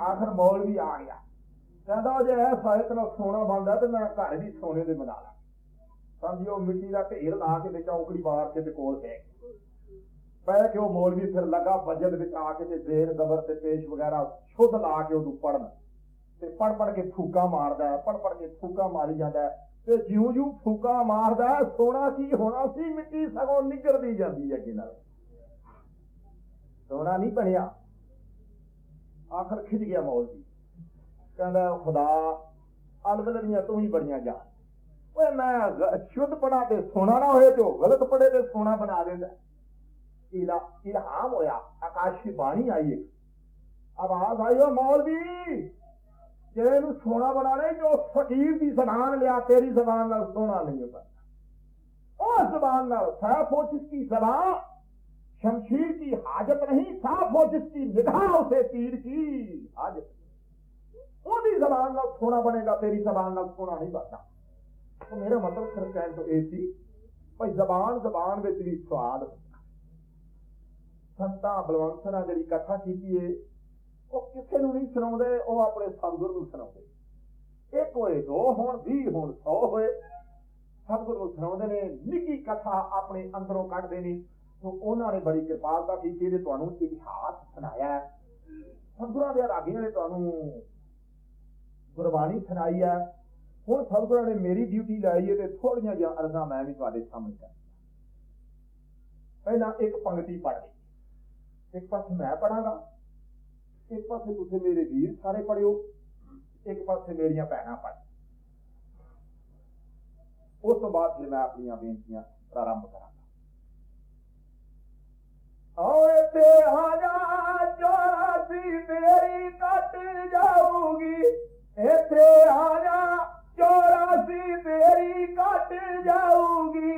ਆਖਰ ਮੌਲਵੀ ਆ ਗਿਆ। ਕਹਿੰਦਾ ਜੇ ਇਹ ਸਾਹਿਤ ਨਾਲ ਸੋਨਾ ਬਣਦਾ ਤੇ ਮੈਂ ਘਰ ਵੀ ਸੋਨੇ ਦੇ ਬਣਾ ਲਾਂ। ਸਮਝਿਓ ਮਿੱਟੀ ਦਾ ਢੇਰ ਲਾ ਕੇ ਤੇ ਚੌਂਕੜੀ ਮਾਰ ਤੇ ਕੋਲ ਬਹਿ ਗਿਆ ਕੇ ਉਹ ਮੌਲਵੀ ਫਿਰ ਲਗਾ ਵਜਨ ਵਿੱਚ ਆ ਕੇ ਤੇ ਜ਼ੇਰ ਜ਼ਬਰ ਤੇ ਪੇਸ਼ ਵਗੈਰਾ ਸ਼ੁੱਧ ਲਾ ਕੇ ਉਹਨੂੰ ਪੜਨ ਤੇ ਪੜ ਪੜ ਕੇ ਫੂਕਾ ਮਾਰਦਾ ਹੈ ਪੜ ਪੜ ਕੇ ਫੂਕਾ ਮਾਰੀ ਜਾਂਦਾ ਹੈ। ਤੇ ਜਿਉਂ ਜਿਉਂ ਫੂਕਾ ਮਾਰਦਾ ਹੈ, ਸੋਨਾ ਕੀ ਹੋਣਾ ਸੀ? ਮਿੱਟੀ ਸਗੋਂ ਨਿਗਰਦੀ ਜਾਂਦੀ ਹੈ ਅੱਗੇ ਨਾਲ। ਸੋਨਾ ਨਹੀਂ ਬਣਿਆ। ਆਖਰ ਖਿੱਚ ਗਿਆ ਮੌਲ ਜੀ ਕਹਿੰਦਾ, ਖੁਦਾ ਅਲਵਲੜੀਆਂ ਤੂੰ ਹੀ ਬੜੀਆਂ ਜਾ। ਓਏ, ਮੈਂ ਸ਼ੁੱਧ ਪੜਾ ਤੇ ਸੋਨਾ ਨਾ ਹੋਏ ਜੋ ਗਲਤ ਪੜੇ ਤੇ ਸੋਨਾ ਬਣਾ ਦਿੰਦਾ। ਇਲਾ, ਇਲਹਾਮ ਹੋਇਆ, ਆਕਾਸ਼ੀ ਬਾਣੀ ਆਈ ਇੱਕ। ਆਵਾਜ਼ ਆਈ, ਓ ਮੌਲਵੀ ਜਿਹੜੇ ਨੂੰ ਸੋਨਾ ਬਣਾ ਬਣਾਣਾ ਜੋ ਫਕੀਰ ਦੀ ਜ਼ਬਾਨ ਲਿਆ, ਤੇਰੀ ਜ਼ਬਾਨ ਨਾਲ ਸੋਨਾ ਨਹੀਂ ਬਣਦਾ। ਉਹ ਜ਼ਬਾਨ ਨਾਲ, ਸਾਫ਼ ਹੋ ਜਿਸ ਕੀ ਜ਼ਬਾਨ ਸ਼ਮਸ਼ੀਰ जिसकी निगाह उसे तीर की हाजत ਉਹਦੀ ਜ਼ਬਾਨ ਨਾਲ ਸੋਨਾ ਬਣੇਗਾ ਤੇਰੀ ਜ਼ਬਾਨ ਨਾਲ ਸੋਨਾ ਨਹੀਂ ਬਣਦਾ ਉਹ ਮੇਰਾ ਮਤਲਬ ਸਿਰ ਕਹਿਣ ਤੋਂ ਇਹ ਸੀ ਭਾਈ ਜ਼ਬਾਨ ਜ਼ਬਾਨ ਵਿੱਚ ਵੀ ਸਵਾਦ ਹੁੰਦਾ ਸੰਤਾਂ ਬਲਵੰਤਰਾਂ ਜਿਹੜੀ ਕਥਾ ਕੀਤੀ ਏ ਉਹ ਕਿਸੇ ਨੂੰ ਨਹੀਂ ਸੁਣਾਉਂਦੇ ਉਹ ਆਪਣੇ ਸਤਿਗੁਰ ਨੂੰ ਸੁਣਾਉਂਦੇ ਇੱਕ ਹੋਏ ਦੋ ਹੋਣ 20 ਹੋਣ 100 ਹੋਏ ਸਤਿਗੁਰ ਨੂੰ ਸੁਣਾਉਂਦੇ ਨੇ ਨਿੱਕੀ ਕਥਾ ਆਪਣੇ ਅੰਦਰੋਂ ਕੱਢਦੇ ਨੇ ਤੋਂ ਉਹਨਾਂ ਨੇ ਬੜੀ ਕਿਰਪਾਲਤਾ ਕੀਤੀ ਤੇ ਤੁਹਾਨੂੰ ਇਤਿਹਾਸ ਸੁਣਾਇਆ ਹੈ। ਸਤਿਗੁਰਾਂ ਦੇ ਰਾਗੀਆਂ ਨੇ ਤੁਹਾਨੂੰ ਗੁਰਬਾਣੀ ਸੁਣਾਈ ਹੈ। ਹੁਣ ਸਤਿਗੁਰਾਂ ਨੇ ਮੇਰੀ ਡਿਊਟੀ ਲਾਈ ਹੈ ਤੇ ਥੋੜੀਆਂ ਜਿਹੀਆਂ ਅਰਜ਼ਾਂ ਮੈਂ ਵੀ ਤੁਹਾਡੇ ਸਾਹਮਣੇ ਕਰ ਪਹਿਲਾਂ ਇੱਕ ਪੰਕਤੀ ਪੜ੍ਹ ਲਈ। ਇੱਕ ਪਾਸੇ ਮੈਂ ਪੜਾਂਗਾ ਇੱਕ ਪਾਸੇ ਤੁਸੀਂ ਮੇਰੇ ਵੀਰ ਸਾਰੇ ਪੜਿਓ ਇੱਕ ਪਾਸੇ ਮੇਰੀਆਂ ਭੈਣਾਂ ਪੜ੍ਹ। ਉਸ ਤੋਂ ਬਾਅਦ ਫਿਰ ਮੈਂ ਆਪਣੀਆਂ ਬੇਨਤੀਆਂ ਪ੍ਰਾਰੰਭ ਕਰਾਂਗਾ। ਓਏ ਤੇ ਆ ਜਾ ਚੋਰਾਸੀ ਤੇਰੀ ਕੱਟ ਜਾਊਗੀ। ਇੱਥੇ ਆ ਜਾ ਚੋਰਾਸੀ ਤੇਰੀ ਕੱਟ ਜਾਊਗੀ।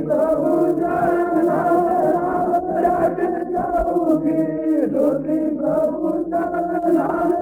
ڪرها هو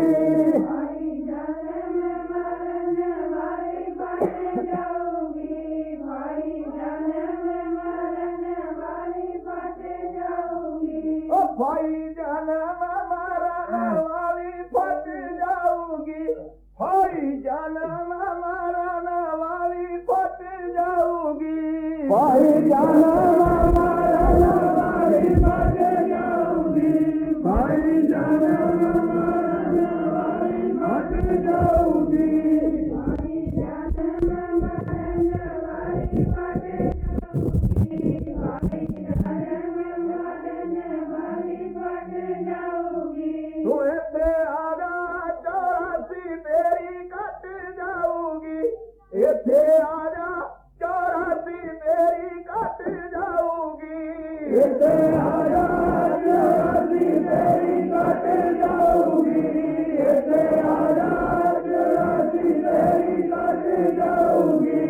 ਜਾਊਗੀ ਭਾਈ ਜਨਮ ਜਾਊਗੀ ਇੱਥੇ ਆ ਜਾ ਕੱਟ ਜਾਊਗੀ ਇੱਥੇ ਆ ਜਾ ਜਰਾਸੀ ਕੱਟ ਜਾਊਗੀ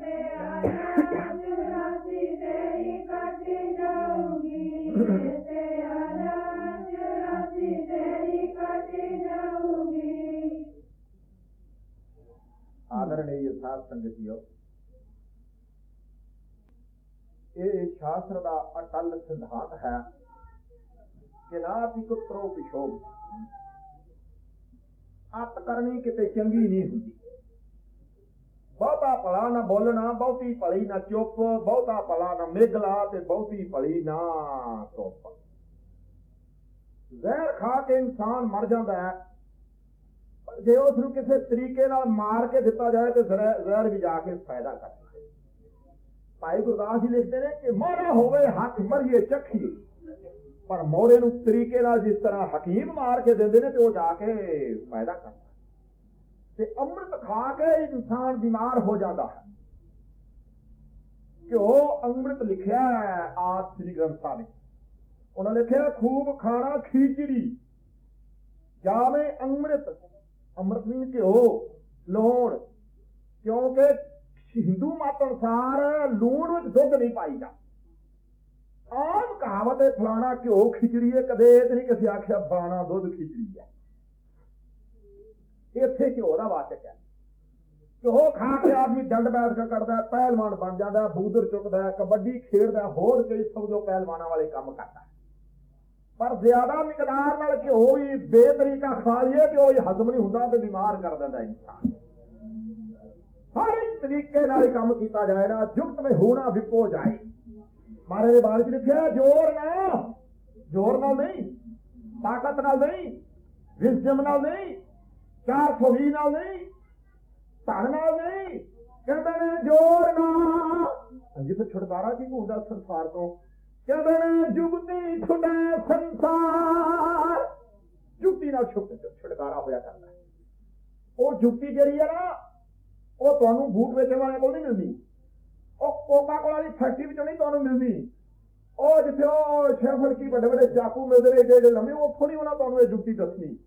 ਤੇ ਆਇਆ ਚੁਰਾਸੀ ਤੇਰੀ ਕੱਟ ਜਾਊਗੀ ਤੇ ਆਇਆ ਚੁਰਾਸੀ ਤੇਰੀ ਕੱਟ ਜਾਊਗੀ ਆਦਰਣੀय ਸਾਧ ਸੰਗਤਿਓ ਇਹ ਸ਼ਾਸਤਰ ਦਾ ਅਟਲ ਸਿਧਾਂਤ ਹੈ। ਕਿ ਨਾ ਪਿਕਤਰੋ ਪਿਸ਼ੋਭ ਅਤ ਕਰਨੀ ਕਿਤੇ ਚੰਗੀ ਨਹੀਂ ਹੁੰਦੀ। ਬਹੁਤਾ ਭਲਾ ਨਾ ਬੋਲਣਾ, ਬਹੁਤੀ ਭਲੀ ਨਾ ਚੁੱਪ, ਬਹੁਤਾ ਭਲਾ ਨਾ ਮੇਗਲਾ ਤੇ ਬਹੁਤੀ ਭਲੀ ਨਾ ਚੁੱਪ ਜ਼ਹਿਰ ਖਾ ਕੇ ਇਨਸਾਨ ਮਰ ਜਾਂਦਾ ਹੈ। ਪਰ ਜੇ ਉਸ ਨੂੰ ਕਿਸੇ ਤਰੀਕੇ ਨਾਲ ਮਾਰ ਕੇ ਦਿੱਤਾ ਜਾਏ ਤੇ ਜ਼ਹਿਰ ਵੀ ਜਾ ਕੇ ਫਾਇਦਾ ਕਰਦਾ ਭਾਈ ਗੁਰਦਾਸ ਜੀ ਲਿਖਦੇ ਨੇ ਕਿ ਮਾਰਾ ਹੋਵੇ ਹੱਥ ਮਰੀਏ ਚੱਖੀਏ ਪਰ ਮੋਰੇ ਨੂੰ ਤਰੀਕੇ ਨਾਲ ਜਿਸ ਤਰ੍ਹਾਂ ਹਕੀਮ ਮਾਰ ਕੇ ਦਿੰਦੇ ਨੇ ਤੇ ਉਹ ਜਾ ਕੇ ਫਾਇਦਾ ਕਰਦਾ। ਤੇ ਅੰਮ੍ਰਿਤ ਖਾ ਕੇ ਇਨਸਾਨ ਬਿਮਾਰ ਹੋ ਜਾਂਦਾ ਹੈ। ਕਿ ਉਹ ਅੰਮ੍ਰਿਤ ਲਿਖਿਆ ਹੈ ਆਦ ਸ੍ਰੀ ਗ੍ਰੰਥ ਸਾਹਿਬ। ਉਹਨਾਂ ਲਿਖਿਆ ਖੂਬ ਖਾਣਾ ਖੀਚੜੀ। ਜਾਵੇ ਅੰਮ੍ਰਿਤ। ਅੰਮ੍ਰਿਤ ਮੀਨ ਘਿਓ, ਲੋਣ। ਕਿਉਂਕਿ ਹਿੰਦੂ ਮਤ ਅਨੁਸਾਰ ਲੂਣ ਵਿੱਚ ਦੁੱਧ ਨਹੀਂ ਪਾਈਦਾ। ਆਮ ਕਹਾਵਤ ਹੈ, ਫਲਾਣਾ ਘਿਓ ਖਿਚੜੀ ਹੈ ਕਦੇ ਇਹ ਤੇ ਨਹੀਂ ਕਿਸੇ ਆਖਿਆ ਫਲਾਣਾ ਦੁੱਧ ਖਿਚੜੀ ਹੈ ਇੱਥੇ ਘਿਓ ਦਾ ਵਾਚਕ ਹੈ। ਘਿਓ ਖਾ ਕੇ ਆਦਮੀ ਡੰਡ ਬੈਠ ਕੇ ਕਰਦਾ, ਪਹਿਲਵਾਨ ਬਣ ਜਾਂਦਾ, ਬੂਦਰ ਚੁੱਕਦਾ, ਕਬੱਡੀ ਖੇਡਦਾ, ਹੋਰ ਕਈ ਸਮਝੋ ਪਹਿਲਵਾਨਾਂ ਵਾਲੇ ਕੰਮ ਕਰਦਾ ਪਰ ਜ਼ਿਆਦਾ ਮਿਕਦਾਰ ਨਾਲ ਘਿਓ ਹੀ ਬੇਤਰੀਕਾ ਖਾ ਲਈਏ ਤੇ ਉਹ ਹੀ ਹਜ਼ਮ ਨਹੀਂ ਹੁੰਦਾ ਤੇ ਬਿਮਾਰ ਕਰ ਦਿੰਦਾ ਇਨਸਾਨ। ਹਰ ਇੱਕ ਤਰੀਕੇ ਨਾਲ ਕੰਮ ਕੀਤਾ ਜਾਏ ਨਾ, ਜੁਗਤ ਵਿੱਚ ਹੋਣਾ ਵਿਪੋ ਜਾਏ। ਮਾਰੇ ਦੇ ਬਾਰੇ ਚ ਲਿਖਿਆ, ਜੋਰ ਨਾਲ ਜੋਰ ਨਾਲ ਨਹੀਂ, ਤਾਕਤ ਨਾਲ ਨਹੀਂ ਵਿਜ਼ਡਮ ਨਾਲ ਨਹੀਂ ਚਾਰ ਫੋਹੀ ਨਾਲ ਨਹੀਂ, ਧਨ ਨਾਲ ਨਹੀਂ, ਕਹਿੰਦੇ ਨੇ ਜੋਰ ਨਾਲ। ਜਿੱਥੇ ਛੁਟਕਾਰਾ ਕੀ ਹੁੰਦਾ ਸੰਸਾਰ ਤੋਂ? ਕਹਿੰਦੇ ਨੇ ਜੁਗਤੀ ਛੁਟੈ ਸੰਸਾਰ। ਜੁਗਤੀ ਨਾਲ ਛੁਟ ਛੁਟਕਾਰਾ ਹੋਇਆ ਕਰਦਾ ਉਹ ਜੁਗਤੀ ਜਿਹੜੀ ਹੈ ਨਾ ਉਹ ਤੁਹਾਨੂੰ ਬੂਟ ਵੇਚਣ ਵਾਲੇ ਕੋਲ ਨਹੀਂ ਮਿਲਦੀ। ਉਹ ਕੋਕਾ ਕੋਲਾ ਦੀ ਫੈਕਟਰੀ ਵਿੱਚੋਂ ਨਹੀਂ ਤੁਹਾਨੂੰ ਮਿਲਦੀ। ਉਹ ਜਿੱਥੇ ਉਹ ਸ਼ੈਫਰ ਕੀ ਵੱਡੇ ਵੱਡੇ ਚਾਕੂ ਮਿਲਦੇ ਨੇ, ਜਿਹੜੇ ਲੰਮੇ, ਉਹ ਥੋੜੀ ਉਹਨਾਂ ਤੁਹਾਨੂੰ ਇਹ ਜੁਗਤੀ ਦੱਸਣੀ।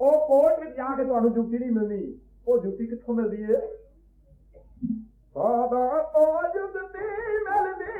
ਉਹ ਕੋਰਟ ਵਿੱਚ ਜਾ ਕੇ ਤੁਹਾਨੂੰ ਜੁਗਤੀ ਨਹੀਂ ਮਿਲਣੀ। ਉਹ ਜੁਗਤੀ ਕਿੱਥੋਂ ਮਿਲਦੀ ਏ? ਸਾਦਾ ਤੋਂ ਜੁਗਤੀ ਮਿਲਦੀ।